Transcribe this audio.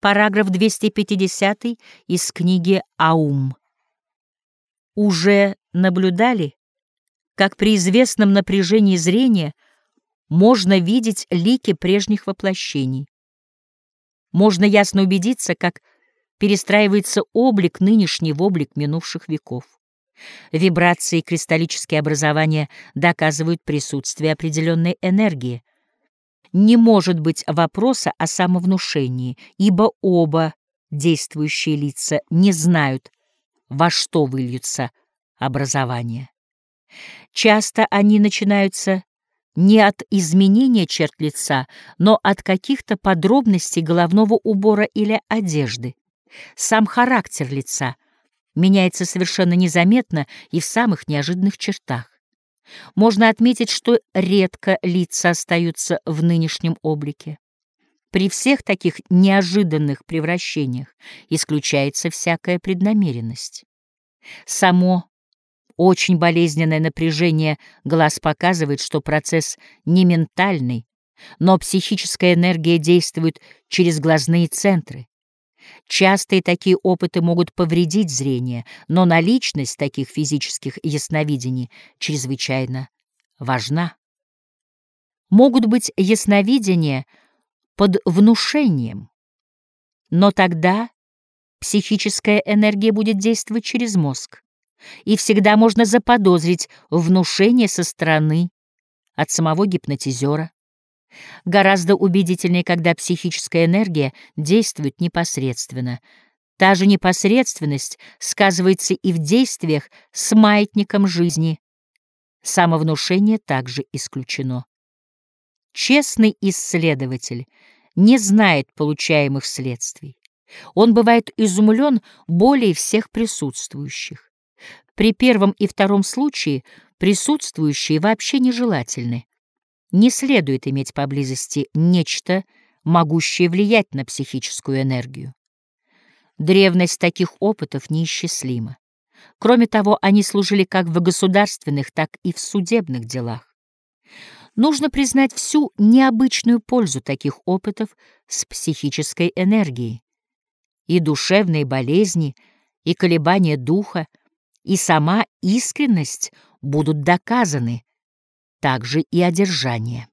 Параграф 250 из книги «Аум». Уже наблюдали, как при известном напряжении зрения можно видеть лики прежних воплощений. Можно ясно убедиться, как перестраивается облик нынешний в облик минувших веков. Вибрации и кристаллические образования доказывают присутствие определенной энергии, не может быть вопроса о самовнушении, ибо оба действующие лица не знают, во что выльются образования. Часто они начинаются не от изменения черт лица, но от каких-то подробностей головного убора или одежды. Сам характер лица меняется совершенно незаметно и в самых неожиданных чертах. Можно отметить, что редко лица остаются в нынешнем облике. При всех таких неожиданных превращениях исключается всякая преднамеренность. Само очень болезненное напряжение глаз показывает, что процесс не ментальный, но психическая энергия действует через глазные центры. Частые такие опыты могут повредить зрение, но наличность таких физических ясновидений чрезвычайно важна. Могут быть ясновидения под внушением, но тогда психическая энергия будет действовать через мозг, и всегда можно заподозрить внушение со стороны от самого гипнотизера. Гораздо убедительнее, когда психическая энергия действует непосредственно. Та же непосредственность сказывается и в действиях с маятником жизни. Самовнушение также исключено. Честный исследователь не знает получаемых следствий. Он бывает изумлен более всех присутствующих. При первом и втором случае присутствующие вообще нежелательны не следует иметь поблизости нечто, могущее влиять на психическую энергию. Древность таких опытов неисчислима. Кроме того, они служили как в государственных, так и в судебных делах. Нужно признать всю необычную пользу таких опытов с психической энергией. И душевные болезни, и колебания духа, и сама искренность будут доказаны, также и одержание.